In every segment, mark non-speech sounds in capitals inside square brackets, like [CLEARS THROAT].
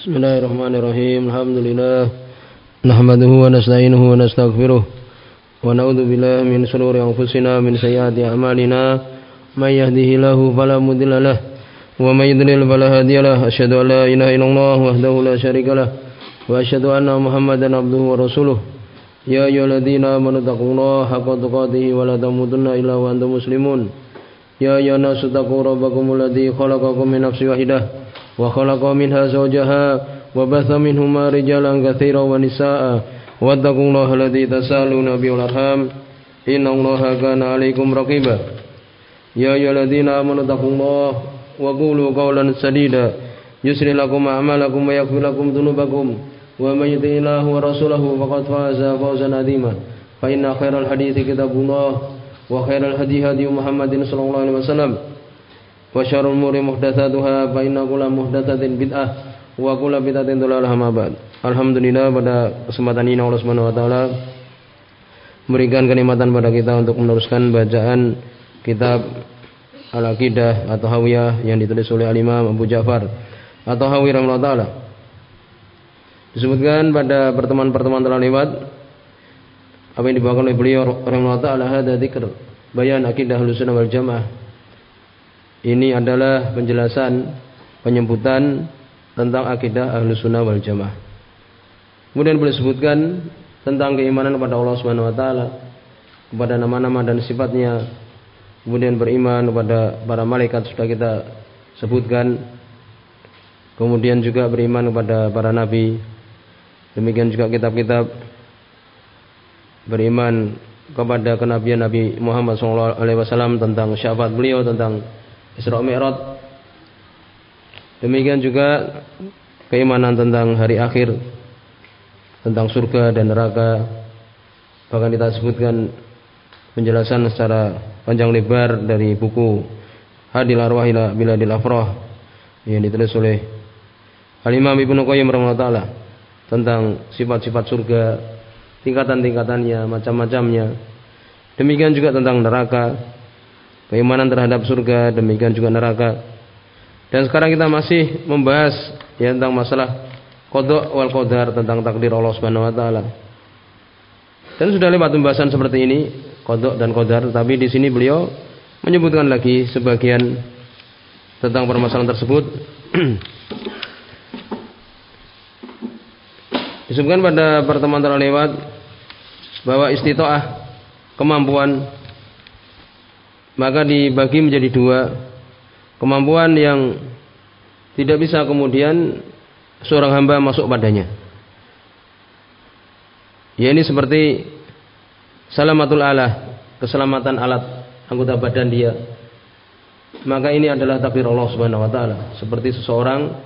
Bismillahirrahmanirrahim. Alhamdulillah. Nahmaduhu wa nasta'inuhu wa nastaghfiruh. Wa na'udzu billahi min shururi anfusina min sayyiati a'malina. May yahdihillahu fala mudilla. Wa may yudlil fala hadiya lah. Asyhadu an la ilaha illallah wahdahu la syarikalah. Wa asyhadu anna Muhammadan abduhu wa rasuluh. Ya ayyuhalladzina amanu taqullaha haqqa tuqatih wa la tamutunna illa wa antum muslimun. Ya ayyuhan nasu taqullu ladzi khalaqakum min nafsin wahidah. وخلق منها زوجها وبث منهما رجالا كثيرا ونساء. واتقوا الله الذي تسالون به والأرحام. إن الله كان عليكم رقيبا. يا أيها الذين آمنوا اتقوا الله وقولوا قولا سديدا. يسر لكم أعمالكم ويغفر لكم ذنوبكم. ومن يطع الله ورسوله فقد فاز فوزا عظيما. فإن خير الحديث كتاب الله وخير الهدي هدي محمد صلى الله عليه وسلم. وشر الأمور محدثاتها فإن كل محدثة بدعة وكل بدعة ضلالة ما بعد Alhamdulillah pada kesempatan ini Allah Subhanahu wa taala memberikan kenikmatan pada kita untuk meneruskan bacaan kitab Al-Aqidah atau Hawiyah yang ditulis oleh Al-Imam Abu Ja'far atau Hawi rahimahullah taala. Disebutkan pada pertemuan-pertemuan telah lewat apa yang dibawakan oleh beliau rahimahullah taala hadza dzikr bayan akidah Ahlussunnah wal Jamaah. ini adalah penjelasan penyebutan tentang akidah Ahlussunnah wal Jamaah. Kemudian boleh sebutkan tentang keimanan kepada Allah Subhanahu wa taala, kepada nama-nama dan sifatnya. Kemudian beriman kepada para malaikat sudah kita sebutkan. Kemudian juga beriman kepada para nabi. Demikian juga kitab-kitab beriman kepada kenabian Nabi Muhammad SAW tentang syafaat beliau tentang Isra Mi'raj. Demikian juga keimanan tentang hari akhir, tentang surga dan neraka. Bahkan kita sebutkan penjelasan secara panjang lebar dari buku Hadil Arwah ila Biladil Afrah yang ditulis oleh Al-Imam Ibnu Qayyim rahimahullah tentang sifat-sifat surga, tingkatan-tingkatannya, macam-macamnya. Demikian juga tentang neraka, keimanan terhadap surga, demikian juga neraka. Dan sekarang kita masih membahas ya tentang masalah kodok wal qadar tentang takdir Allah Subhanahu wa taala. Dan sudah lewat pembahasan seperti ini, kodok dan qadar, tapi di sini beliau menyebutkan lagi sebagian tentang permasalahan tersebut. [CLEARS THROAT] Disebutkan pada pertemuan terlewat bahwa istitoah kemampuan maka dibagi menjadi dua kemampuan yang tidak bisa kemudian seorang hamba masuk padanya. Ya ini seperti salamatul alah, keselamatan alat anggota badan dia. Maka ini adalah takdir Allah Subhanahu wa taala. Seperti seseorang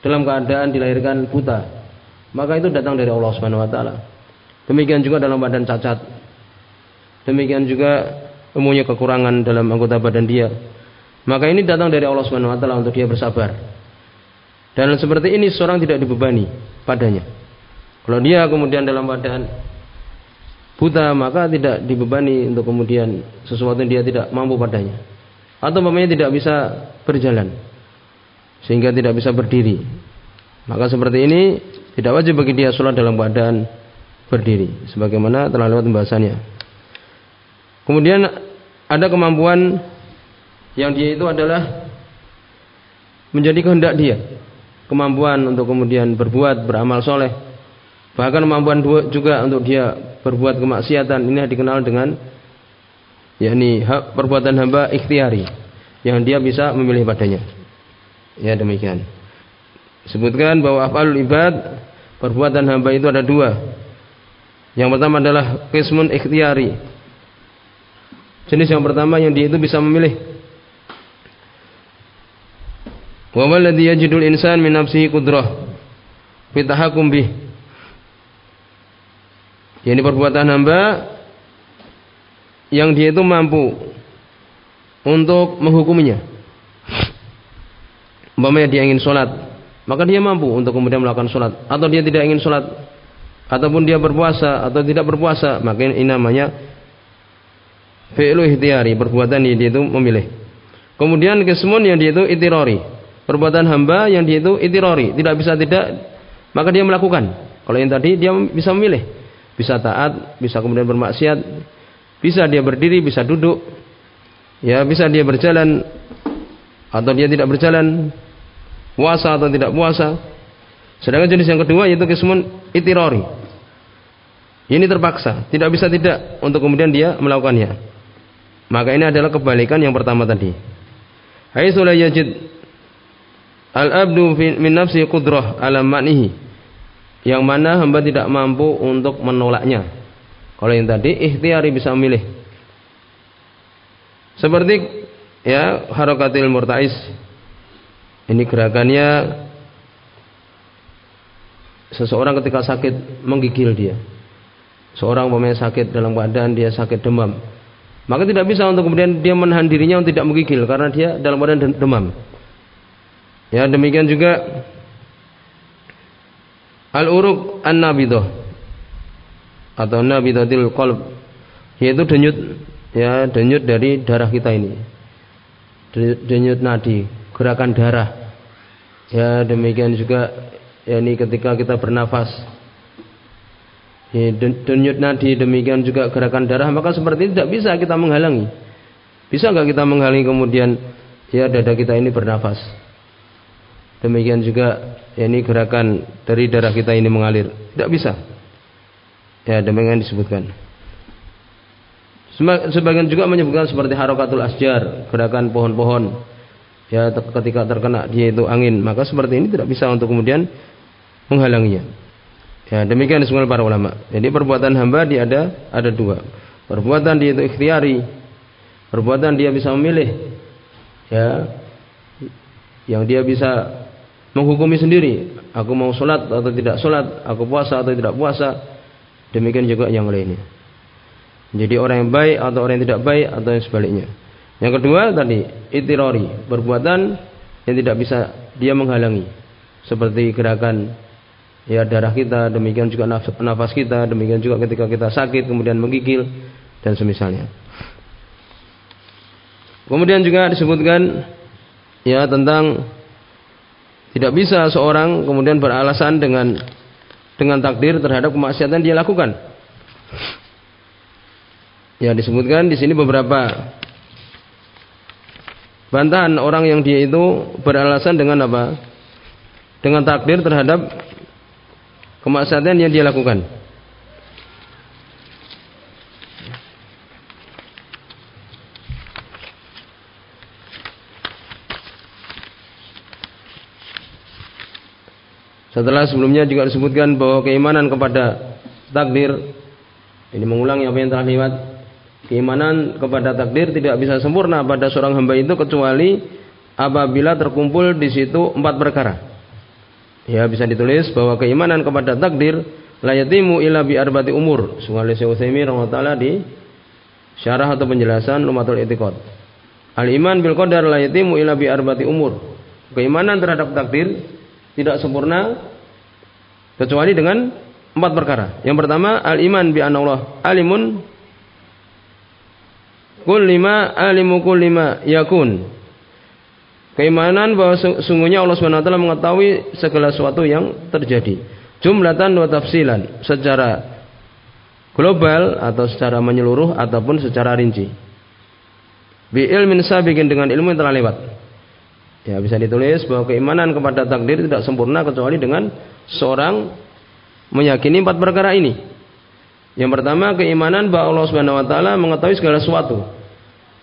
dalam keadaan dilahirkan buta, maka itu datang dari Allah Subhanahu wa taala. Demikian juga dalam badan cacat. Demikian juga umumnya kekurangan dalam anggota badan dia. Maka ini datang dari Allah taala untuk dia bersabar. Dan seperti ini seorang tidak dibebani padanya. Kalau dia kemudian dalam badan buta maka tidak dibebani untuk kemudian sesuatu yang dia tidak mampu padanya. Atau mamanya tidak bisa berjalan sehingga tidak bisa berdiri. Maka seperti ini tidak wajib bagi dia sholat dalam keadaan berdiri sebagaimana telah lewat pembahasannya. Kemudian ada kemampuan yang dia itu adalah menjadi kehendak dia. Kemampuan untuk kemudian berbuat beramal soleh. Bahkan kemampuan juga untuk dia berbuat kemaksiatan. Ini dikenal dengan yakni perbuatan hamba ikhtiari yang dia bisa memilih padanya. Ya demikian. Sebutkan bahwa afalul ibad perbuatan hamba itu ada dua. Yang pertama adalah kismun ikhtiari jenis yang pertama yang dia itu bisa memilih wa walladhi yajidul insan min nafsihi qudrah fi tahakum bih ini perbuatan hamba yang dia itu mampu untuk menghukuminya. Umpamanya dia ingin sholat, maka dia mampu untuk kemudian melakukan sholat. Atau dia tidak ingin sholat, ataupun dia berpuasa atau tidak berpuasa, maka ini namanya fi'lu ihtiyari, perbuatan yang dia itu memilih. Kemudian kesemun yang dia itu itirori, perbuatan hamba yang dia itu itirori, tidak bisa tidak, maka dia melakukan. Kalau yang tadi dia bisa memilih, bisa taat, bisa kemudian bermaksiat, bisa dia berdiri, bisa duduk, ya bisa dia berjalan atau dia tidak berjalan, puasa atau tidak puasa. Sedangkan jenis yang kedua yaitu kismun itirori. Ini terpaksa, tidak bisa tidak untuk kemudian dia melakukannya. Maka ini adalah kebalikan yang pertama tadi. Haitsu la yajid al-abdu min nafsi qudrah ala ma'nihi. Yang mana hamba tidak mampu untuk menolaknya. Kalau yang tadi ikhtiari bisa memilih. Seperti ya harakatil murtais. Ini gerakannya seseorang ketika sakit menggigil dia. Seorang pemain sakit dalam keadaan dia sakit demam maka tidak bisa untuk kemudian dia menahan dirinya untuk tidak menggigil karena dia dalam keadaan demam. Ya demikian juga al-uruk an-nabidah atau nabidatil qalb yaitu denyut ya denyut dari darah kita ini. Denyut nadi, gerakan darah. Ya demikian juga ya ini ketika kita bernafas denyut nadi demikian juga gerakan darah maka seperti itu tidak bisa kita menghalangi. Bisa nggak kita menghalangi kemudian ya dada kita ini bernafas? Demikian juga ya ini gerakan dari darah kita ini mengalir. Tidak bisa. Ya demikian disebutkan. Sebagian juga menyebutkan seperti harokatul asjar gerakan pohon-pohon ya ketika terkena dia itu angin maka seperti ini tidak bisa untuk kemudian menghalanginya Ya, demikian disebutkan para ulama. Jadi perbuatan hamba dia ada ada dua. Perbuatan dia itu ikhtiari. Perbuatan dia bisa memilih. Ya. Yang dia bisa menghukumi sendiri. Aku mau sholat atau tidak sholat. Aku puasa atau tidak puasa. Demikian juga yang lainnya. Jadi orang yang baik atau orang yang tidak baik atau yang sebaliknya. Yang kedua tadi itirori, perbuatan yang tidak bisa dia menghalangi. Seperti gerakan ya darah kita, demikian juga nafas kita, demikian juga ketika kita sakit kemudian menggigil dan semisalnya. Kemudian juga disebutkan ya tentang tidak bisa seorang kemudian beralasan dengan dengan takdir terhadap kemaksiatan dia lakukan. Ya disebutkan di sini beberapa bantahan orang yang dia itu beralasan dengan apa? Dengan takdir terhadap kemaksiatan yang dia lakukan. Setelah sebelumnya juga disebutkan bahwa keimanan kepada takdir ini mengulangi apa yang telah lewat. Keimanan kepada takdir tidak bisa sempurna pada seorang hamba itu kecuali apabila terkumpul di situ empat perkara. Ya bisa ditulis bahwa keimanan kepada takdir la yatimu illa bi arbati umur. Sungai Syekh Utsaimin di syarah atau penjelasan Lumatul I'tiqad. Al iman bil qadar la yatimu illa bi arbati umur. Keimanan terhadap takdir tidak sempurna kecuali dengan empat perkara. Yang pertama al iman bi Allah alimun kul lima alimu kul lima yakun Keimanan bahwa sungguhnya Allah SWT mengetahui segala sesuatu yang terjadi. Jumlatan wa tafsilan secara global atau secara menyeluruh ataupun secara rinci. Bi ilmin sabiqin dengan ilmu yang telah lewat. Ya bisa ditulis bahwa keimanan kepada takdir tidak sempurna kecuali dengan seorang meyakini empat perkara ini. Yang pertama keimanan bahwa Allah Subhanahu wa taala mengetahui segala sesuatu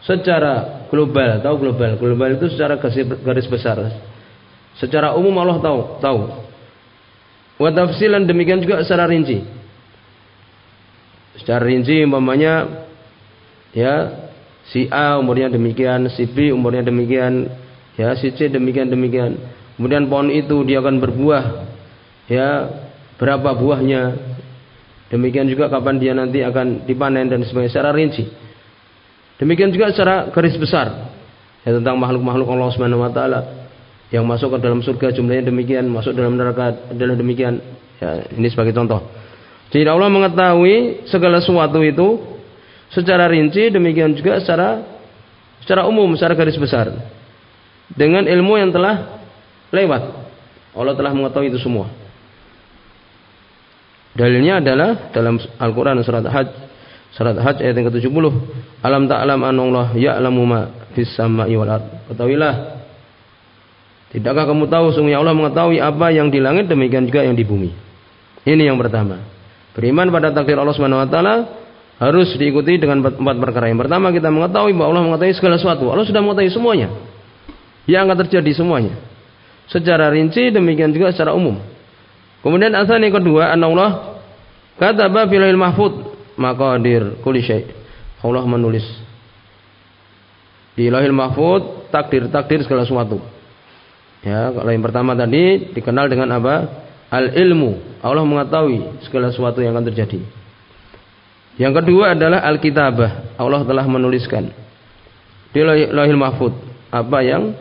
secara global, tahu global. Global itu secara garis besar. Secara umum Allah tahu, tahu. Wa tafsilan demikian juga secara rinci. Secara rinci umpamanya ya si A umurnya demikian, si B umurnya demikian, ya si C demikian demikian. Kemudian pohon itu dia akan berbuah, ya berapa buahnya. Demikian juga kapan dia nanti akan dipanen dan sebagainya secara rinci. Demikian juga secara garis besar ya, tentang makhluk-makhluk Allah Subhanahu wa taala yang masuk ke dalam surga jumlahnya demikian, masuk dalam neraka adalah demikian. Ya, ini sebagai contoh. Jadi Allah mengetahui segala sesuatu itu secara rinci demikian juga secara secara umum, secara garis besar. Dengan ilmu yang telah lewat. Allah telah mengetahui itu semua. Dalilnya adalah dalam Al-Quran surat Hajj surat Hajj ayat yang ke-70 Alam ta'lam anallah ya'lamu ma fis sama'i wal ard Ketahuilah Tidakkah kamu tahu sungguhnya Allah mengetahui apa yang di langit demikian juga yang di bumi Ini yang pertama Beriman pada takdir Allah Subhanahu wa taala harus diikuti dengan empat perkara. Yang pertama kita mengetahui bahwa Allah mengetahui segala sesuatu. Allah sudah mengetahui semuanya. Yang akan terjadi semuanya. Secara rinci demikian juga secara umum. Kemudian asal yang kedua, Allah kata fil mahfud maqadir kulli syai. Allah menulis di lahil mahfud takdir-takdir segala sesuatu. Ya, kalau yang pertama tadi dikenal dengan apa? Al ilmu. Allah mengetahui segala sesuatu yang akan terjadi. Yang kedua adalah al kitabah. Allah telah menuliskan di lahil mahfud apa yang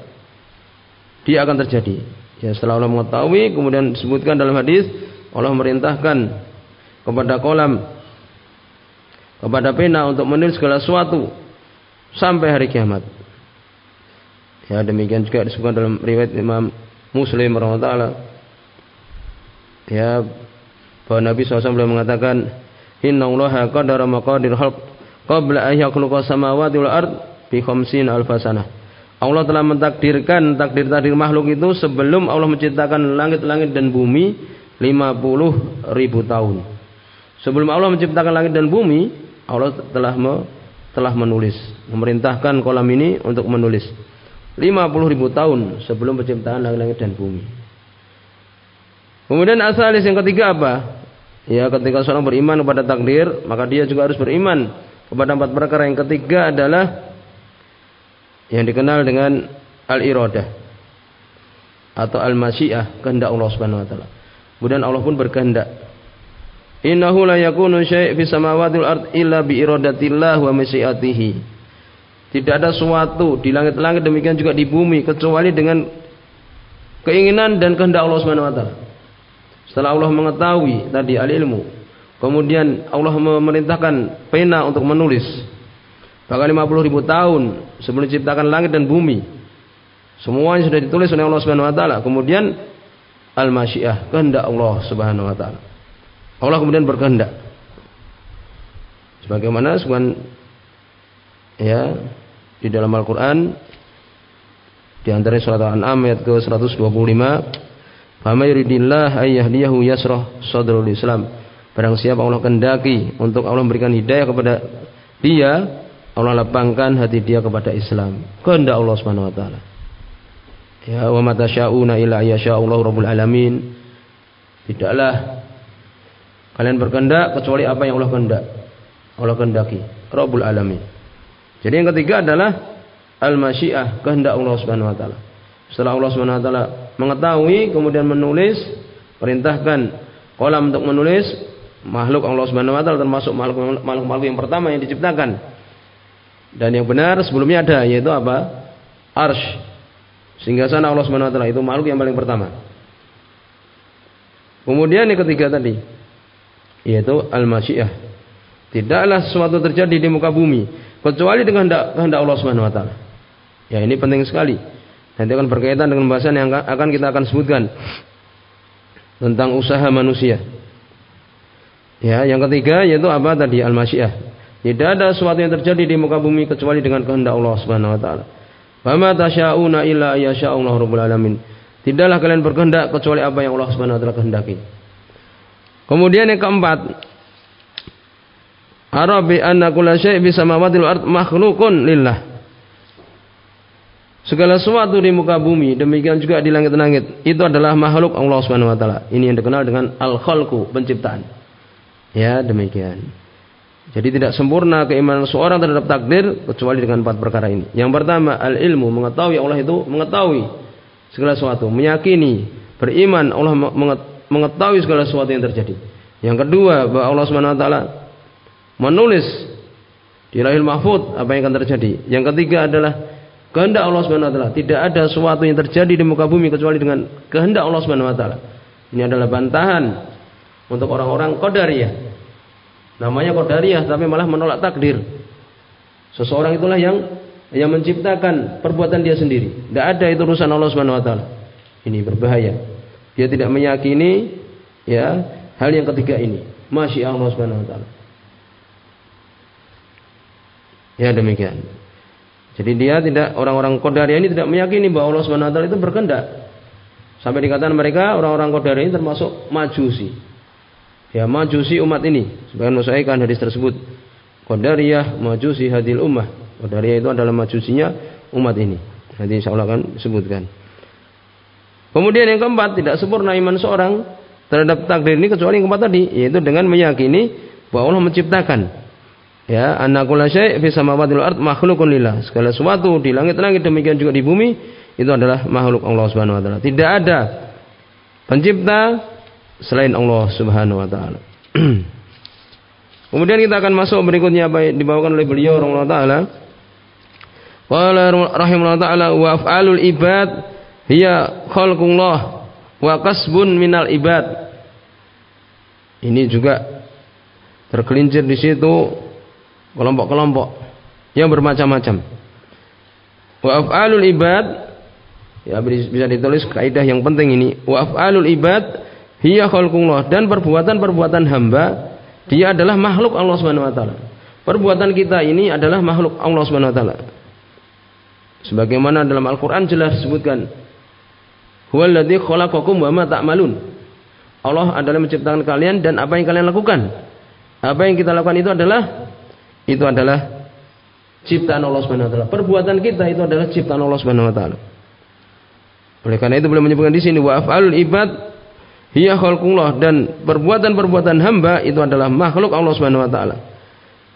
dia akan terjadi. Ya, setelah Allah mengetahui, kemudian disebutkan dalam hadis, Allah merintahkan kepada kolam, kepada pena untuk menulis segala sesuatu sampai hari kiamat. Ya, demikian juga disebutkan dalam riwayat Imam Muslim rahimahullah ya bahwa Nabi SAW beliau mengatakan Inna Allah qadara maqadir khalq qabla an yakhluqa samawati wal ard bi khamsin alfasana. Allah telah mentakdirkan takdir-takdir makhluk itu sebelum Allah menciptakan langit-langit dan bumi 50 ribu tahun. Sebelum Allah menciptakan langit dan bumi, Allah telah me, telah menulis, memerintahkan kolam ini untuk menulis 50 ribu tahun sebelum penciptaan langit-langit dan bumi. Kemudian asalis yang ketiga apa? Ya, ketika seorang beriman kepada takdir, maka dia juga harus beriman kepada empat perkara. Yang ketiga adalah yang dikenal dengan al-iradah atau al-masyiah, kehendak Allah Subhanahu wa taala. Kemudian Allah pun berkehendak. Innahu la yakunu syai' fis samawati ard illa bi iradatillah wa masyiatihi. Tidak ada suatu di langit-langit demikian juga di bumi kecuali dengan keinginan dan kehendak Allah Subhanahu wa taala. Setelah Allah mengetahui tadi al-ilmu, kemudian Allah memerintahkan pena untuk menulis Bahkan 50 ribu tahun sebelum diciptakan langit dan bumi. Semuanya sudah ditulis oleh Allah Subhanahu wa taala. Kemudian al-masyiah, kehendak Allah Subhanahu wa taala. Allah kemudian berkehendak. Sebagaimana sebuah ya di dalam Al-Qur'an di antara surat Al-An'am ayat ke-125, "Fama yuridillah ayyahdiyahu yasrah sadrul Islam." Barang siapa Allah kehendaki untuk Allah memberikan hidayah kepada dia, Allah lapangkan hati dia kepada Islam. Kehendak Allah Subhanahu wa taala. Ya wa mata syauna illa Allah rabbul alamin. Tidaklah kalian berkehendak kecuali apa yang Allah kehendak. Allah kehendaki, Rabbul alamin. Jadi yang ketiga adalah al-masyiah, kehendak Allah Subhanahu wa taala. Setelah Allah Subhanahu wa taala mengetahui kemudian menulis, perintahkan kolam untuk menulis makhluk Allah Subhanahu wa taala termasuk makhluk-makhluk yang pertama yang diciptakan dan yang benar sebelumnya ada yaitu apa? Arsh. Sehingga sana Allah Subhanahu wa taala itu makhluk yang paling pertama. Kemudian yang ketiga tadi yaitu al-masyiah. Tidaklah sesuatu terjadi di muka bumi kecuali dengan kehendak Allah Subhanahu wa taala. Ya ini penting sekali. Nanti akan berkaitan dengan bahasan yang akan kita akan sebutkan tentang usaha manusia. Ya, yang ketiga yaitu apa tadi al-masyiah. Tidak ada sesuatu yang terjadi di muka bumi kecuali dengan kehendak Allah Subhanahu wa taala. Fama tasyauna illa Allah rabbul alamin. Tidaklah kalian berkehendak kecuali apa yang Allah Subhanahu wa taala kehendaki. Kemudian yang keempat, Arabi anna kulla syai' fi samawati wal makhluqun lillah. Segala sesuatu di muka bumi, demikian juga di langit-langit, itu adalah makhluk Allah Subhanahu wa taala. Ini yang dikenal dengan al-khalqu, penciptaan. Ya, demikian. Jadi tidak sempurna keimanan seorang terhadap takdir kecuali dengan empat perkara ini. Yang pertama al-ilmu mengetahui Allah itu mengetahui segala sesuatu, meyakini, beriman Allah mengetahui segala sesuatu yang terjadi. Yang kedua bahwa Allah Subhanahu wa taala menulis di lahir mahfud apa yang akan terjadi. Yang ketiga adalah kehendak Allah Subhanahu wa taala. Tidak ada sesuatu yang terjadi di muka bumi kecuali dengan kehendak Allah Subhanahu wa taala. Ini adalah bantahan untuk orang-orang qadariyah Namanya qadariyah tapi malah menolak takdir. Seseorang itulah yang yang menciptakan perbuatan dia sendiri. Tidak ada itu urusan Allah Subhanahu wa taala. Ini berbahaya. Dia tidak meyakini ya hal yang ketiga ini. Masya Allah Subhanahu wa taala. Ya demikian. Jadi dia tidak orang-orang Qadariyah ini tidak meyakini bahwa Allah Subhanahu wa taala itu berkehendak. Sampai dikatakan mereka orang-orang Qadariyah ini termasuk majusi. Ya majusi umat ini. Sebagian musaikan hadis tersebut. Qadariyah majusi hadil ummah. Qadariyah itu adalah majusinya umat ini. Nanti insya Allah akan disebutkan. Kemudian yang keempat, tidak sempurna iman seorang terhadap takdir ini kecuali yang keempat tadi, yaitu dengan meyakini bahwa Allah menciptakan. Ya, anakul syai' fi samawati ard makhlukun lillah. Segala sesuatu di langit-langit demikian juga di bumi itu adalah makhluk Allah Subhanahu wa taala. Tidak ada pencipta selain Allah Subhanahu wa taala. [CLEARS THROAT] Kemudian kita akan masuk berikutnya apa dibawakan oleh beliau Allah taala. Qala rahimahullah taala wa af'alul ibad hiya khalqullah wa kasbun minal ibad. Ini juga tergelincir di situ kelompok-kelompok yang bermacam-macam. Wa af'alul ibad ya bisa ditulis kaidah yang penting ini. Wa af'alul ibad hiya khalqullah dan perbuatan-perbuatan hamba dia adalah makhluk Allah Subhanahu wa taala. Perbuatan kita ini adalah makhluk Allah Subhanahu wa taala. Sebagaimana dalam Al-Qur'an jelas disebutkan Huwallazi khalaqakum ta'malun. Allah adalah menciptakan kalian dan apa yang kalian lakukan. Apa yang kita lakukan itu adalah itu adalah ciptaan Allah taala. Perbuatan kita itu adalah ciptaan Allah taala. Oleh karena itu beliau menyebutkan di sini wa af'alul ibad hiya khalqullah dan perbuatan-perbuatan hamba itu adalah makhluk Allah Subhanahu wa taala.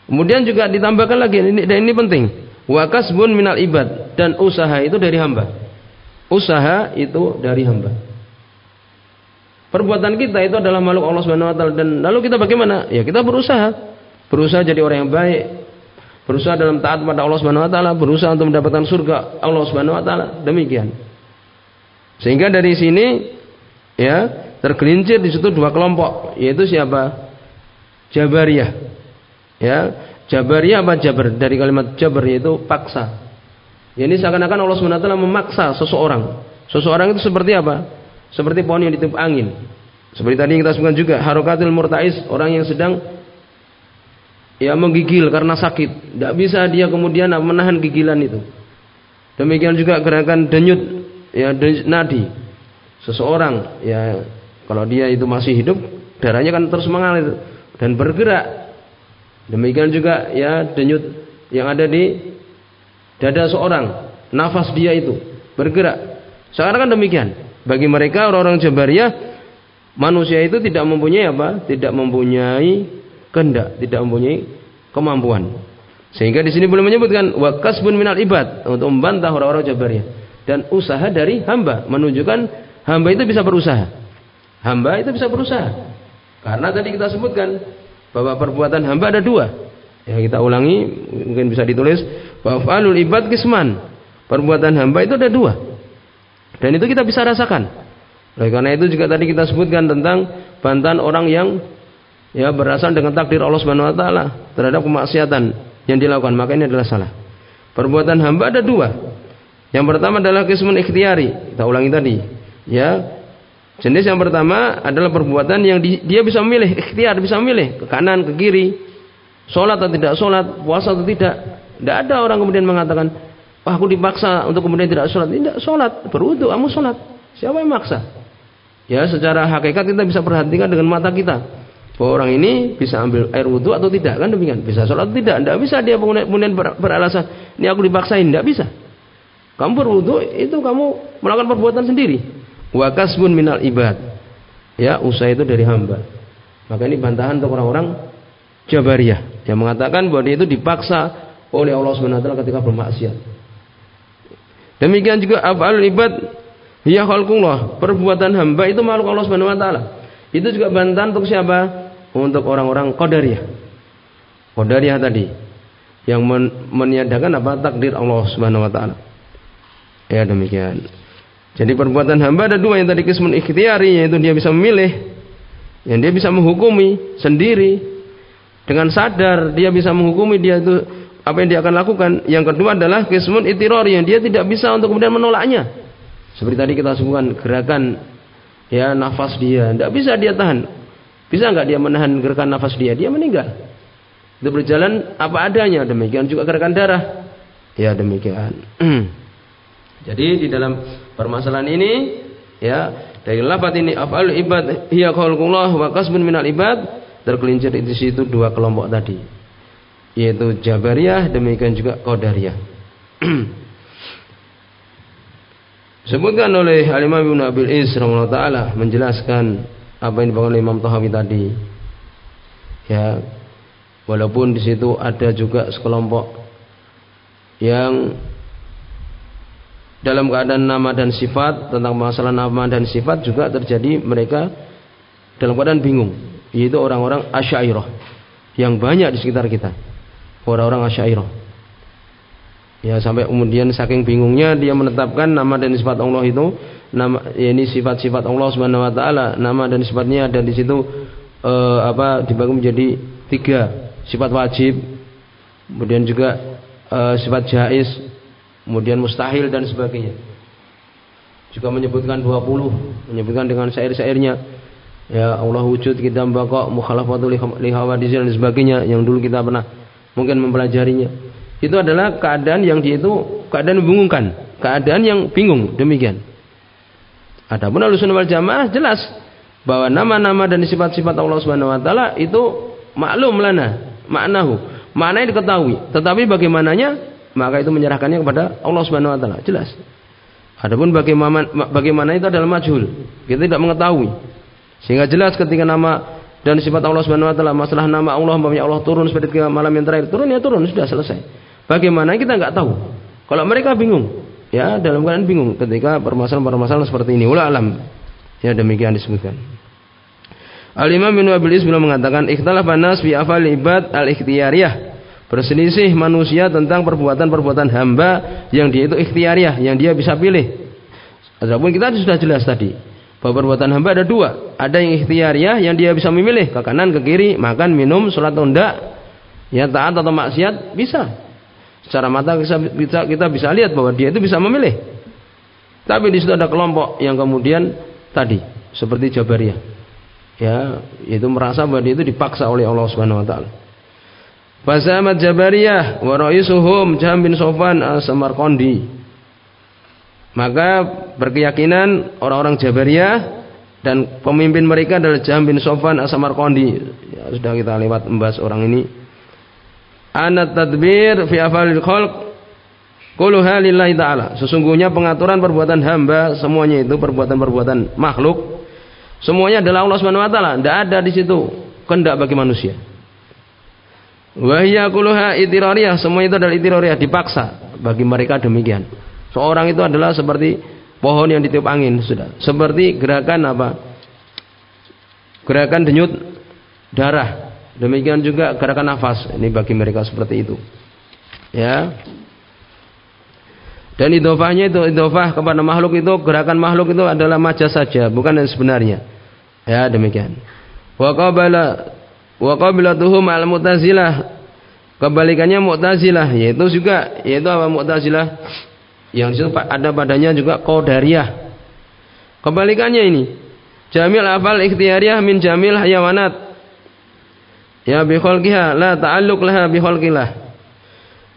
Kemudian juga ditambahkan lagi ini dan ini penting. Wa kasbun minal ibad dan usaha itu dari hamba. Usaha itu dari hamba. Perbuatan kita itu adalah makhluk Allah Subhanahu wa taala dan lalu kita bagaimana? Ya kita berusaha. Berusaha jadi orang yang baik. Berusaha dalam taat pada Allah Subhanahu wa taala, berusaha untuk mendapatkan surga Allah Subhanahu wa taala. Demikian. Sehingga dari sini ya tergelincir di situ dua kelompok, yaitu siapa? Jabariyah. Ya, Jabariyah apa Jabar? Dari kalimat Jabar yaitu paksa. Ya, ini seakan-akan Allah SWT memaksa seseorang. Seseorang itu seperti apa? Seperti pohon yang ditiup angin. Seperti tadi yang kita sebutkan juga, harokatil murtais, orang yang sedang ya menggigil karena sakit. Tidak bisa dia kemudian menahan gigilan itu. Demikian juga gerakan denyut ya denyut nadi. Seseorang ya kalau dia itu masih hidup, darahnya kan terus mengalir dan bergerak. Demikian juga ya denyut yang ada di dada seorang, nafas dia itu bergerak. Sekarang kan demikian. Bagi mereka orang-orang Jabariyah, manusia itu tidak mempunyai apa? Tidak mempunyai kehendak, tidak mempunyai kemampuan. Sehingga di sini boleh menyebutkan wa kasbun minal ibad untuk membantah orang-orang Jabariyah dan usaha dari hamba menunjukkan hamba itu bisa berusaha. Hamba itu bisa berusaha. Karena tadi kita sebutkan bahwa perbuatan hamba ada dua. Ya kita ulangi, mungkin bisa ditulis bahwa ibad kisman. Perbuatan hamba itu ada dua. Dan itu kita bisa rasakan. Oleh karena itu juga tadi kita sebutkan tentang bantahan orang yang ya berasal dengan takdir Allah Subhanahu wa taala terhadap kemaksiatan yang dilakukan, maka ini adalah salah. Perbuatan hamba ada dua. Yang pertama adalah kismun ikhtiari. Kita ulangi tadi. Ya. Jenis yang pertama adalah perbuatan yang dia bisa memilih, ikhtiar bisa memilih ke kanan, ke kiri, Sholat atau tidak sholat, puasa atau tidak. Tidak ada orang kemudian mengatakan, oh, aku dipaksa untuk kemudian tidak sholat. Tidak sholat, berwudu, kamu sholat. Siapa yang maksa? Ya secara hakikat kita bisa perhatikan dengan mata kita. Bahwa orang ini bisa ambil air wudhu atau tidak. Kan demikian. Bisa sholat atau tidak. Tidak bisa dia kemudian beralasan, ini aku dipaksain. Tidak bisa. Kamu berwudhu itu kamu melakukan perbuatan sendiri. Wakasbun minal ibad. Ya usaha itu dari hamba. Maka ini bantahan untuk orang-orang Jabariyah yang mengatakan bahwa dia itu dipaksa oleh Allah Subhanahu wa ketika bermaksiat. Demikian juga afal ibad ya khalqullah, perbuatan hamba itu makhluk Allah Subhanahu wa taala. Itu juga bantahan untuk siapa? Untuk orang-orang Qadariyah. Qadariyah tadi yang men meniadakan apa takdir Allah Subhanahu wa taala. Ya demikian. Jadi perbuatan hamba ada dua yang tadi kismun ikhtiari yaitu dia bisa memilih yang dia bisa menghukumi sendiri dengan sadar dia bisa menghukumi dia itu apa yang dia akan lakukan. Yang kedua adalah kismun itirori yang dia tidak bisa untuk kemudian menolaknya. Seperti tadi kita sebutkan gerakan ya nafas dia, tidak bisa dia tahan. Bisa nggak dia menahan gerakan nafas dia? Dia meninggal. Itu berjalan apa adanya. Demikian juga gerakan darah. Ya demikian. [CLEARS THROAT] Jadi di dalam permasalahan ini ya dari lafaz ini afal ibad hiya khalqullah wa kasbun minal ibad tergelincir di situ dua kelompok tadi yaitu Jabariyah demikian juga Qadariyah. [CLEARS THROAT] Sebutkan oleh Al-Imam Ibnu Abil Is taala menjelaskan apa yang dibangun Imam Tahawi tadi. Ya, walaupun di situ ada juga sekelompok yang dalam keadaan nama dan sifat tentang masalah nama dan sifat juga terjadi mereka dalam keadaan bingung yaitu orang-orang asyairah yang banyak di sekitar kita orang-orang asyairah ya sampai kemudian saking bingungnya dia menetapkan nama dan sifat Allah itu nama ya ini sifat-sifat Allah Subhanahu wa taala nama dan sifatnya ada di situ eh, apa dibagi menjadi tiga sifat wajib kemudian juga eh, sifat jais kemudian mustahil dan sebagainya. Juga menyebutkan 20, menyebutkan dengan syair-syairnya ya Allah wujud kita baqa mukhalafatul lihawadis dan sebagainya yang dulu kita pernah mungkin mempelajarinya. Itu adalah keadaan yang dia itu keadaan membingungkan, keadaan yang bingung demikian. Adapun Ahlussunnah wal Jamaah jelas bahwa nama-nama dan sifat-sifat Allah Subhanahu wa taala itu maklum lana, maknahu. Maknanya diketahui, tetapi bagaimananya maka itu menyerahkannya kepada Allah Subhanahu wa taala. Jelas. Adapun bagaimana bagaimana itu adalah majhul. Kita tidak mengetahui. Sehingga jelas ketika nama dan sifat Allah Subhanahu wa taala, masalah nama Allah umpamanya Allah turun seperti malam yang terakhir, turun ya turun sudah selesai. Bagaimana kita nggak tahu. Kalau mereka bingung, ya dalam keadaan bingung ketika permasalahan-permasalahan seperti ini. Ulah alam. Ya demikian disebutkan. Al-Imam bin Wabilis belum mengatakan ikhtilaf nas fi afal ibad al-ikhtiyariyah Berselisih manusia tentang perbuatan-perbuatan hamba yang dia itu ikhtiariah, yang dia bisa pilih. Adapun kita sudah jelas tadi bahwa perbuatan hamba ada dua, ada yang ikhtiariah yang dia bisa memilih ke kanan ke kiri, makan, minum, sholat atau tidak, ya taat atau maksiat bisa. Secara mata kita kita bisa lihat bahwa dia itu bisa memilih. Tapi di situ ada kelompok yang kemudian tadi seperti Jabariyah, ya itu merasa bahwa dia itu dipaksa oleh Allah Subhanahu Wa Taala. Fasamat Jabariyah wa raisuhum Jam bin Sofan al-Samarqandi. Maka berkeyakinan orang-orang Jabariyah dan pemimpin mereka adalah Jam bin Sofan al-Samarqandi. Ya, sudah kita lewat membahas orang ini. Anat tadbir fi afalil khalq kulluha lillahi ta'ala. Sesungguhnya pengaturan perbuatan hamba semuanya itu perbuatan-perbuatan makhluk semuanya adalah Allah Subhanahu wa taala. Tidak ada di situ kehendak bagi manusia. Wahia kuluha itiroriyah. Semua itu adalah itiroriyah. Dipaksa. Bagi mereka demikian. Seorang itu adalah seperti pohon yang ditiup angin. Sudah. Seperti gerakan apa? Gerakan denyut darah. Demikian juga gerakan nafas. Ini bagi mereka seperti itu. Ya. Dan idofahnya itu idofah kepada makhluk itu gerakan makhluk itu adalah majas saja, bukan yang sebenarnya. Ya demikian. Wa qabala Wa qabilatuhum al mu'tazilah. Kebalikannya mu'tazilah yaitu juga yaitu apa mu'tazilah? Yang itu ada padanya juga qadariyah. Kebalikannya ini. Jamil afal ikhtiyariyah min jamil hayawanat. Ya bi khalqiha la ta'alluq laha bi khalqillah.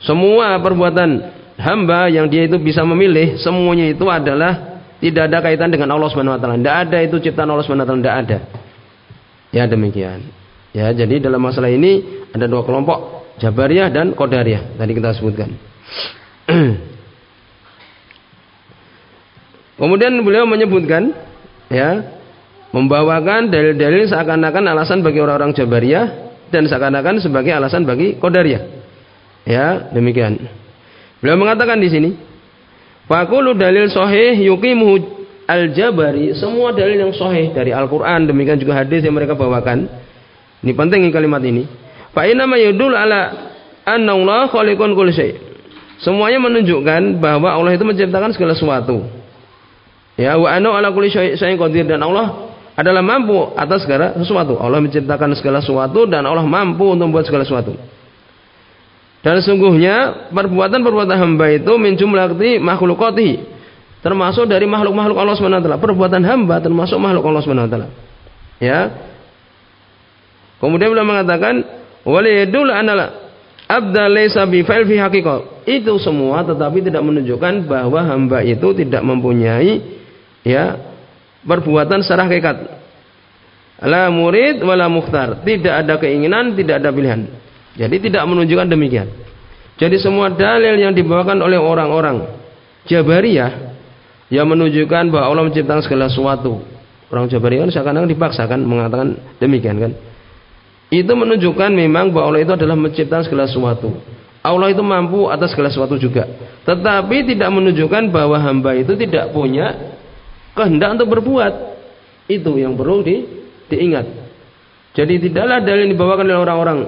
Semua perbuatan hamba yang dia itu bisa memilih semuanya itu adalah tidak ada kaitan dengan Allah Subhanahu wa taala. Tidak ada itu ciptaan Allah Subhanahu wa taala, tidak ada. Ya demikian. Ya, jadi dalam masalah ini ada dua kelompok, Jabariyah dan Qadariyah. Tadi kita sebutkan. [CLEARS THROAT] Kemudian beliau menyebutkan ya, membawakan dalil-dalil seakan-akan alasan bagi orang-orang Jabariyah dan seakan-akan sebagai alasan bagi Qadariyah. Ya, demikian. Beliau mengatakan di sini, Fakulu dalil sahih yuqimu al-jabari, semua dalil yang sahih dari Al-Qur'an demikian juga hadis yang mereka bawakan ini penting kalimat ini. Fa inna ma yadul ala anna Allah khaliqun kulli. Semuanya menunjukkan bahwa Allah itu menciptakan segala sesuatu. Ya, wa anna ala kulli syai'in qadir dan Allah adalah mampu atas segala sesuatu. Allah menciptakan segala sesuatu dan Allah mampu untuk membuat segala sesuatu. Dan sungguhnya perbuatan-perbuatan hamba itu min jumlati makhlukati termasuk dari makhluk-makhluk Allah SWT. Perbuatan hamba termasuk makhluk Allah SWT. Ya. Kemudian beliau mengatakan, "Waliyadul anala abda laysa bi fa'il fi haqiqah." Itu semua tetapi tidak menunjukkan bahwa hamba itu tidak mempunyai ya perbuatan secara hakikat. La murid wala mukhtar. Tidak ada keinginan, tidak ada pilihan. Jadi tidak menunjukkan demikian. Jadi semua dalil yang dibawakan oleh orang-orang Jabariyah yang menunjukkan bahwa Allah menciptakan segala sesuatu. Orang Jabariyah kan seakan-akan dipaksakan mengatakan demikian kan. Itu menunjukkan memang bahwa Allah itu adalah menciptakan segala sesuatu. Allah itu mampu atas segala sesuatu juga. Tetapi tidak menunjukkan bahwa hamba itu tidak punya kehendak untuk berbuat. Itu yang perlu di, diingat. Jadi tidaklah dalil yang dibawakan oleh orang-orang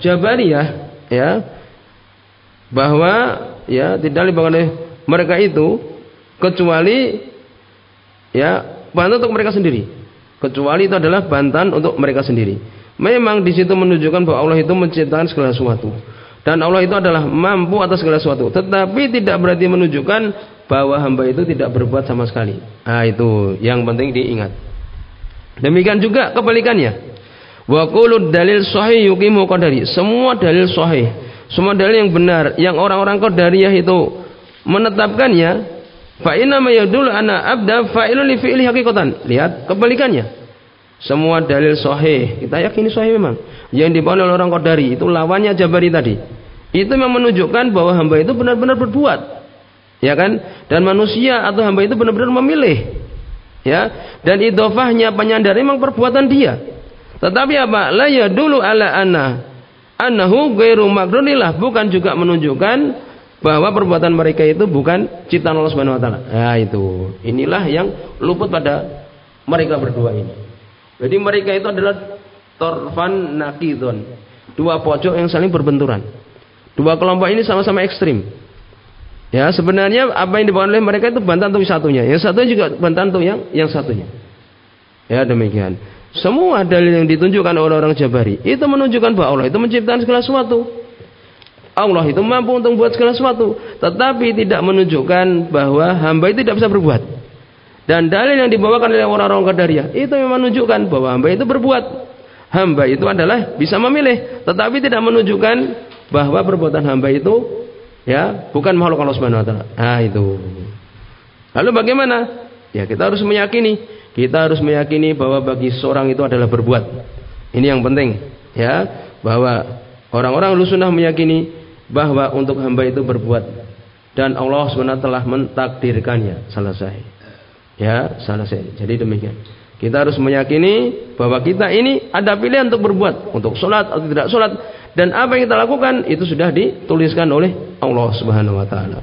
Jabariyah ya bahwa ya tidak dibawakan oleh mereka itu kecuali ya bantuan untuk mereka sendiri. Kecuali itu adalah bantahan untuk mereka sendiri. Memang di situ menunjukkan bahwa Allah itu menciptakan segala sesuatu dan Allah itu adalah mampu atas segala sesuatu. Tetapi tidak berarti menunjukkan bahwa hamba itu tidak berbuat sama sekali. Nah, itu yang penting diingat. Demikian juga kebalikannya. Wa dalil sahih yuqimu qadari. Semua dalil sahih, semua dalil yang benar yang orang-orang qadariyah itu menetapkannya Fa inna yadul ana abda fa'ilun li fi'li haqiqatan. Lihat kebalikannya. Semua dalil sahih, kita yakini sahih memang. Yang dibawa oleh orang Qadari itu lawannya Jabari tadi. Itu memang menunjukkan bahwa hamba itu benar-benar berbuat. Ya kan? Dan manusia atau hamba itu benar-benar memilih. Ya, dan idofahnya penyandar memang perbuatan dia. Tetapi apa? La ya dulu ala ana annahu ghairu magrunillah bukan juga menunjukkan bahwa perbuatan mereka itu bukan ciptaan Allah Subhanahu wa taala. Nah, itu. Inilah yang luput pada mereka berdua ini. Jadi mereka itu adalah torfan nakidon. Dua pojok yang saling berbenturan. Dua kelompok ini sama-sama ekstrim. Ya, sebenarnya apa yang dibawa oleh mereka itu bantahan untuk satunya. Yang satunya juga bantahan untuk yang yang satunya. Ya, demikian. Semua dalil yang ditunjukkan oleh orang Jabari itu menunjukkan bahwa Allah itu menciptakan segala sesuatu. Allah itu mampu untuk membuat segala sesuatu, tetapi tidak menunjukkan bahwa hamba itu tidak bisa berbuat. Dan dalil yang dibawakan oleh orang-orang Qadariyah itu memang menunjukkan bahwa hamba itu berbuat. Hamba itu adalah bisa memilih, tetapi tidak menunjukkan bahwa perbuatan hamba itu ya bukan makhluk Allah Subhanahu wa taala. Nah, itu. Lalu bagaimana? Ya, kita harus meyakini, kita harus meyakini bahwa bagi seorang itu adalah berbuat. Ini yang penting, ya, bahwa orang-orang sunnah meyakini bahwa untuk hamba itu berbuat. Dan Allah SWT telah mentakdirkannya. Selesai ya selesai jadi demikian. Kita harus meyakini bahwa kita ini ada pilihan untuk berbuat. Untuk sholat atau tidak sholat dan apa yang kita lakukan itu sudah dituliskan oleh Allah Subhanahu Wa Taala.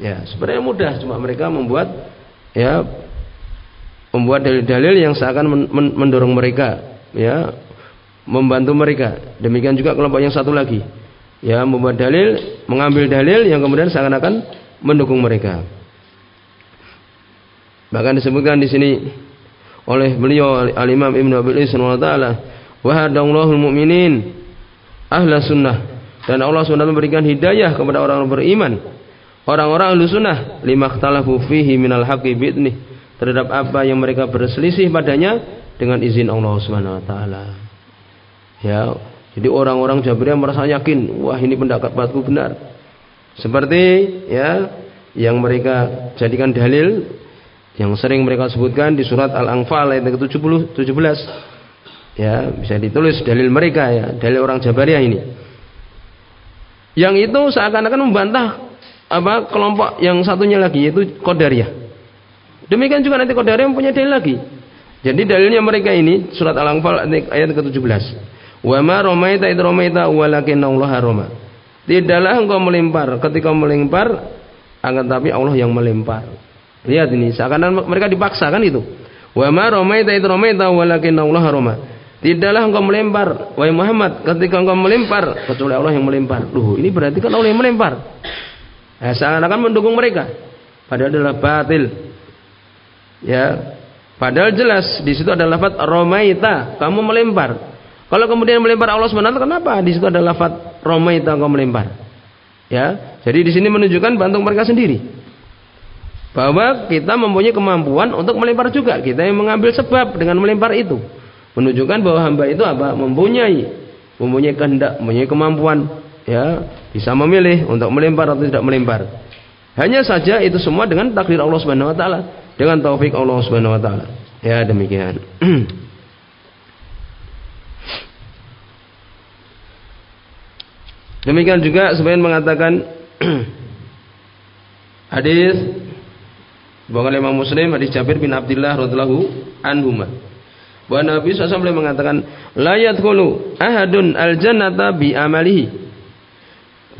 Ya sebenarnya mudah cuma mereka membuat ya membuat dalil-dalil yang seakan mendorong mereka ya membantu mereka. Demikian juga kelompok yang satu lagi ya membuat dalil, mengambil dalil yang kemudian seakan-akan mendukung mereka. Bahkan disebutkan di sini oleh beliau Al-Imam Ibnu Abi Isa taala wa hadallahu mu'minin ahla sunnah dan Allah SWT memberikan hidayah kepada orang orang beriman orang-orang ahlu sunnah lima ikhtalafu fihi minal haqqi bi'ni terhadap apa yang mereka berselisih padanya dengan izin Allah Subhanahu wa taala ya jadi orang-orang Jabariyah merasa yakin, wah ini pendapatku benar. Seperti ya yang mereka jadikan dalil yang sering mereka sebutkan di surat Al-Anfal ayat ke-70 17. Ya, bisa ditulis dalil mereka ya, dalil orang Jabariyah ini. Yang itu seakan-akan membantah apa kelompok yang satunya lagi yaitu Qadariyah. Demikian juga nanti Qadariyah mempunyai dalil lagi. Jadi dalilnya mereka ini surat Al-Anfal ayat ke-17. Wa ma ramaita id walakin Allah rama. Tidaklah engkau melempar ketika melempar akan tapi Allah yang melempar. Lihat ini seakan mereka dipaksa kan itu. Wa ma ramaita id walakin Allah rama. Tidaklah engkau melempar wahai Muhammad ketika engkau melempar kecuali Allah yang melempar. Loh, ini berarti kan Allah yang melempar. Eh, seakan-akan mendukung mereka. Padahal adalah batil. Ya, Padahal jelas di situ ada lafaz romaita, kamu melempar. Kalau kemudian melempar Allah SWT, kenapa? Di situ ada lafat romaita engkau melempar. Ya, jadi di sini menunjukkan bantu mereka sendiri. bahwa kita mempunyai kemampuan untuk melempar juga. Kita yang mengambil sebab dengan melempar itu. Menunjukkan bahwa hamba itu apa? Mempunyai mempunyai kehendak, mempunyai kemampuan, ya, bisa memilih untuk melempar atau tidak melempar. Hanya saja itu semua dengan takdir Allah Subhanahu wa taala, dengan taufik Allah Subhanahu wa taala. Ya, demikian. [CLEARS THROAT] Demikian juga sebagian mengatakan [CLEARS THROAT] hadis bahwa Imam Muslim hadis Jabir bin Abdullah radhiyallahu anhu bahwa Nabi SAW mengatakan la yadkhulu ahadun al-jannata bi amalihi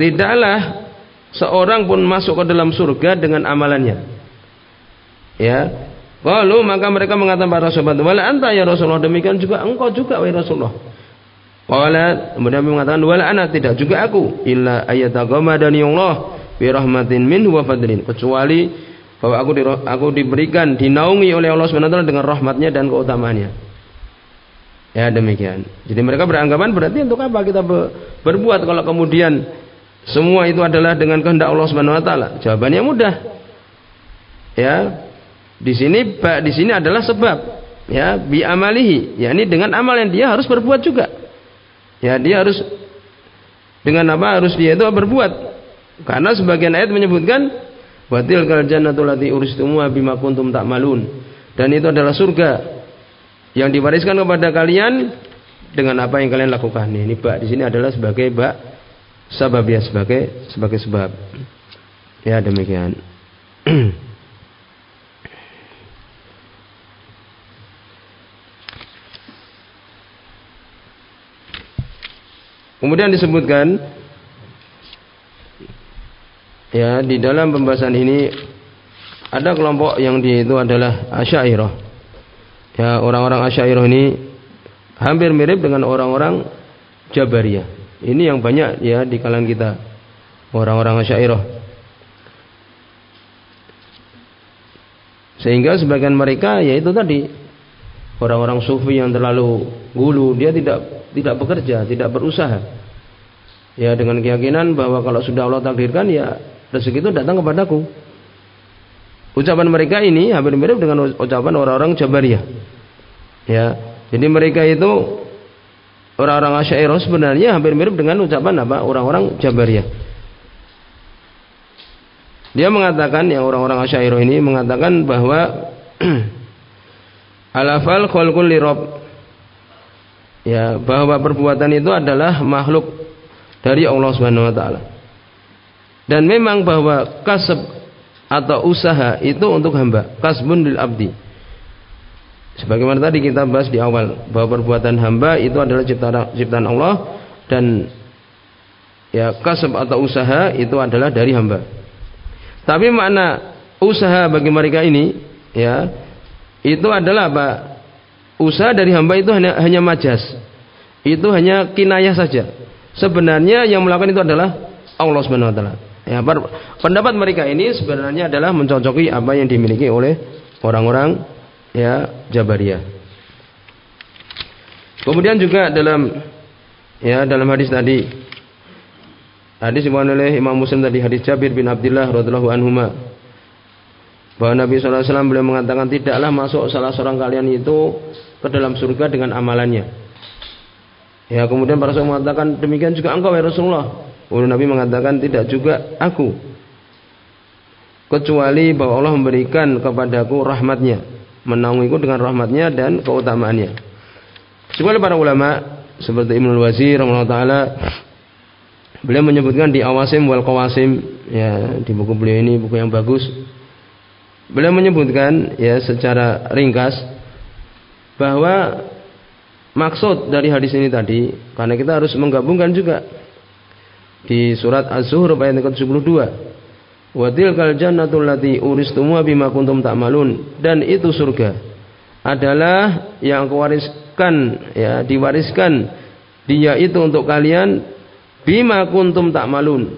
tidaklah seorang pun masuk ke dalam surga dengan amalannya ya Lalu maka mereka mengatakan para sahabat, "Wala anta ya Rasulullah." Demikian juga engkau juga wahai Rasulullah. Qala kemudian mengatakan, "Wala ana tidak juga aku illa ayataghamadani Allah bi rahmatin minhu wa fadlin." Kecuali bahwa aku di, aku diberikan dinaungi oleh Allah Subhanahu dengan rahmatnya dan keutamaannya. Ya demikian. Jadi mereka beranggapan berarti untuk apa kita berbuat kalau kemudian semua itu adalah dengan kehendak Allah Subhanahu wa taala? Jawabannya mudah. Ya. Di sini di sini adalah sebab ya bi amalihi, yakni dengan amal yang dia harus berbuat juga. Ya, dia harus dengan apa? Harus dia itu berbuat. Karena sebagian ayat menyebutkan Watil kal jannatul lati uristumuha bima kuntum malun Dan itu adalah surga yang diwariskan kepada kalian dengan apa yang kalian lakukan. Ini bak di sini adalah sebagai bak sabab ya sebagai sebagai sebab. Ya demikian. [CLEARS THROAT] Kemudian disebutkan Ya, di dalam pembahasan ini ada kelompok yang di itu adalah Asy'ariyah. Ya, orang-orang Asy'ariyah ini hampir mirip dengan orang-orang Jabariyah. Ini yang banyak ya di kalangan kita. Orang-orang Asy'ariyah. Sehingga sebagian mereka yaitu tadi orang-orang sufi yang terlalu gulu, dia tidak tidak bekerja, tidak berusaha. Ya dengan keyakinan bahwa kalau sudah Allah takdirkan ya rezeki itu datang kepadaku. Ucapan mereka ini hampir mirip dengan ucapan orang-orang Jabariyah. Ya, jadi mereka itu orang-orang Asy'ariyah sebenarnya hampir mirip dengan ucapan apa? Orang-orang Jabariyah. Dia mengatakan yang orang-orang Asy'ariyah ini mengatakan bahwa [CLEARS THROAT] alafal khalqul lirob ya bahwa perbuatan itu adalah makhluk dari Allah Subhanahu wa taala. Dan memang bahwa kasab atau usaha itu untuk hamba, kasbun lil abdi. Sebagaimana tadi kita bahas di awal bahwa perbuatan hamba itu adalah ciptaan Allah dan ya kasab atau usaha itu adalah dari hamba. Tapi makna usaha bagi mereka ini ya itu adalah apa? Usaha dari hamba itu hanya hanya majas. Itu hanya kinayah saja. Sebenarnya yang melakukan itu adalah Allah Subhanahu wa taala. Ya, pendapat mereka ini sebenarnya adalah mencocoki apa yang dimiliki oleh orang-orang ya Jabariyah. Kemudian juga dalam ya dalam hadis tadi hadis yang oleh Imam Muslim tadi hadis Jabir bin Abdullah radhiyallahu anhu bahwa Nabi SAW beliau mengatakan tidaklah masuk salah seorang kalian itu ke dalam surga dengan amalannya. Ya kemudian para sahabat mengatakan demikian juga engkau ya Rasulullah. Lalu Nabi mengatakan tidak juga aku. Kecuali bahwa Allah memberikan kepadaku rahmatnya menaungiku dengan rahmatnya dan keutamaannya. Sebagai para ulama seperti Ibnu Wazir taala beliau menyebutkan di Awasim wal Qawasim ya di buku beliau ini buku yang bagus. Beliau menyebutkan ya secara ringkas bahwa maksud dari hadis ini tadi karena kita harus menggabungkan juga di surat Az-Zuhr ayat ke-72. Wa tilkal jannatul lati uristumuha bima kuntum ta'malun dan itu surga adalah yang kewariskan ya diwariskan dia itu untuk kalian bima kuntum ta'malun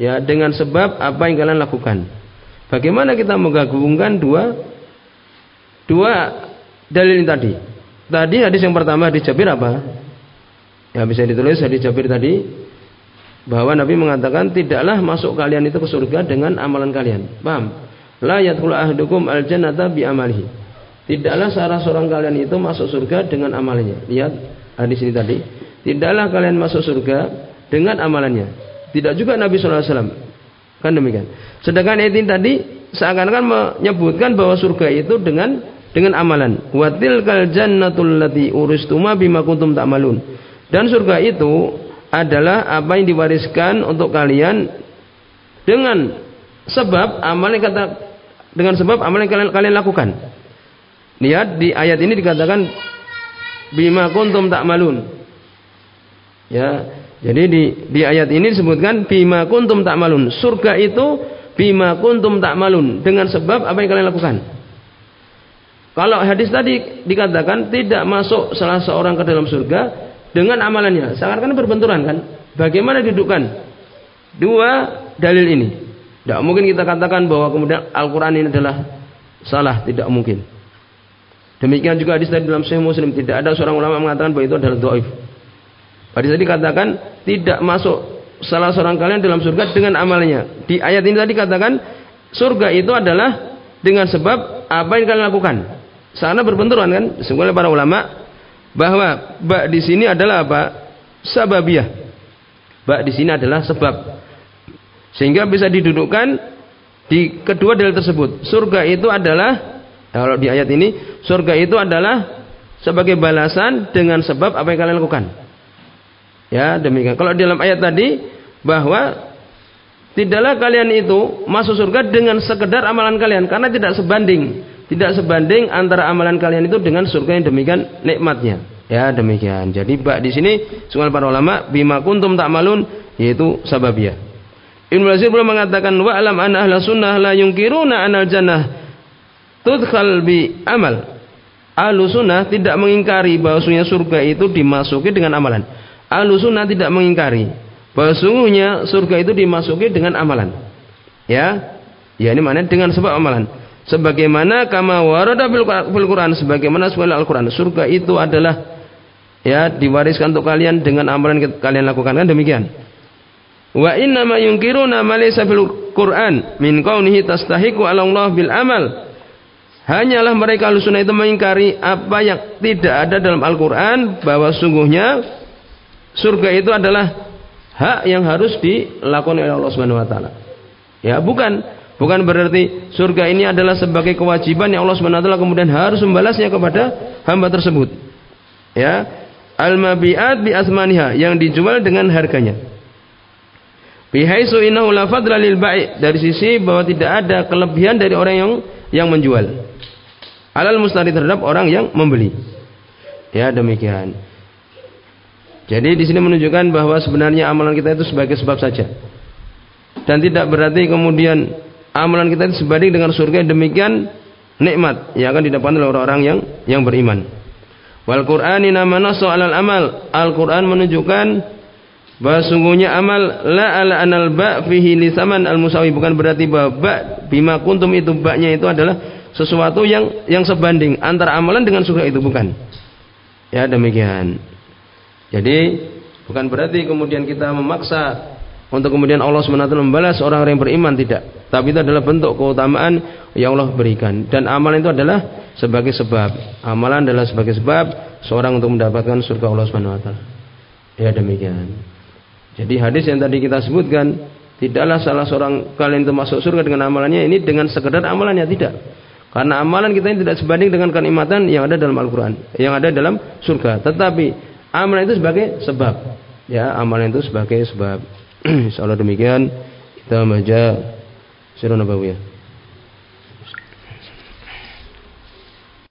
ya dengan sebab apa yang kalian lakukan. Bagaimana kita menggabungkan dua dua dalil ini tadi? Tadi hadis yang pertama hadis Jabir apa? Ya bisa ditulis hadis Jabir tadi bahwa Nabi mengatakan tidaklah masuk kalian itu ke surga dengan amalan kalian. Paham? La yadkhulu ahadukum al-jannata bi amalihi. Tidaklah salah seorang kalian itu masuk surga dengan amalannya. Lihat hadis ini tadi. Tidaklah kalian masuk surga dengan amalannya. Tidak juga Nabi wasallam. Kan demikian. Sedangkan ayat ini tadi seakan-akan menyebutkan bahwa surga itu dengan dengan amalan. Watil kal jannatul lati uristuma bima kuntum ta'malun. Dan surga itu adalah apa yang diwariskan untuk kalian dengan sebab amal yang kata dengan sebab amal yang kalian, kalian lakukan. Lihat di ayat ini dikatakan bima kuntum ta'malun. Ya, jadi di di ayat ini disebutkan bima kuntum ta'malun. Surga itu bima kuntum ta'malun dengan sebab apa yang kalian lakukan. Kalau hadis tadi dikatakan tidak masuk salah seorang ke dalam surga dengan amalannya, sangat kan berbenturan kan? Bagaimana didudukkan dua dalil ini? Tidak mungkin kita katakan bahwa kemudian Al-Quran ini adalah salah, tidak mungkin. Demikian juga hadis tadi dalam Sahih Muslim tidak ada seorang ulama mengatakan bahwa itu adalah doif. Hadis tadi katakan tidak masuk salah seorang kalian dalam surga dengan amalnya. Di ayat ini tadi katakan surga itu adalah dengan sebab apa yang kalian lakukan. Sana berbenturan kan? Sebenarnya para ulama bahwa bak di sini adalah apa? Sababiyah. Bak di sini adalah sebab. Sehingga bisa didudukkan di kedua dalil tersebut. Surga itu adalah kalau di ayat ini surga itu adalah sebagai balasan dengan sebab apa yang kalian lakukan. Ya, demikian. Kalau dalam ayat tadi bahwa tidaklah kalian itu masuk surga dengan sekedar amalan kalian karena tidak sebanding, tidak sebanding antara amalan kalian itu dengan surga yang demikian nikmatnya. Ya, demikian. Jadi bak di sini sungai para ulama bima kuntum malun yaitu sababiyah. Ibnu Lazir belum mengatakan wa alam anna ahla sunnah la yungkiruna anal jannah tudkhal bi amal. Ahlu sunnah tidak mengingkari bahwasanya surga itu dimasuki dengan amalan. Ahlussunnah tidak mengingkari bahwa sungguhnya surga itu dimasuki dengan amalan. Ya. Ya ini mana dengan sebab amalan. Sebagaimana kama warada fil Quran sebagaimana sesuai Al-Quran surga itu adalah ya diwariskan untuk kalian dengan amalan yang kalian lakukan kan demikian. Wa inna ma yunkiruna ma laysa fil Quran min kaunihi tastahiqu 'ala Allah bil amal. Hanyalah mereka Ahlussunnah itu mengingkari apa yang tidak ada dalam Al-Qur'an bahwa sungguhnya surga itu adalah hak yang harus dilakukan oleh Allah Subhanahu wa taala. Ya, bukan bukan berarti surga ini adalah sebagai kewajiban yang Allah taala kemudian harus membalasnya kepada hamba tersebut. Ya. Al-mabi'at bi asmaniha yang dijual dengan harganya. Bihaisu innahu la lil dari sisi bahwa tidak ada kelebihan dari orang yang yang menjual. Alal mustari terhadap orang yang membeli. Ya demikian. Jadi di sini menunjukkan bahwa sebenarnya amalan kita itu sebagai sebab saja. Dan tidak berarti kemudian amalan kita sebanding dengan surga demikian nikmat yang akan didapatkan oleh orang-orang yang yang beriman. Wal Qur'ani nama nasu alal amal. Al Quran menunjukkan bahwa sungguhnya amal la ala anal ba fihi lisaman al musawi bukan berarti bahwa ba bima kuntum itu baknya itu adalah sesuatu yang yang sebanding antara amalan dengan surga itu bukan. Ya demikian. Jadi bukan berarti kemudian kita memaksa untuk kemudian Allah SWT membalas orang-orang yang beriman tidak. Tapi itu adalah bentuk keutamaan yang Allah berikan. Dan amalan itu adalah sebagai sebab. Amalan adalah sebagai sebab seorang untuk mendapatkan surga Allah SWT. Ya demikian. Jadi hadis yang tadi kita sebutkan tidaklah salah seorang kalian itu masuk surga dengan amalannya ini dengan sekedar amalannya tidak. Karena amalan kita ini tidak sebanding dengan kenikmatan yang ada dalam Al-Quran, yang ada dalam surga. Tetapi amalan itu sebagai sebab ya amalan itu sebagai sebab [CLEARS THROAT] insyaallah demikian kita membaca sirah nabawiyah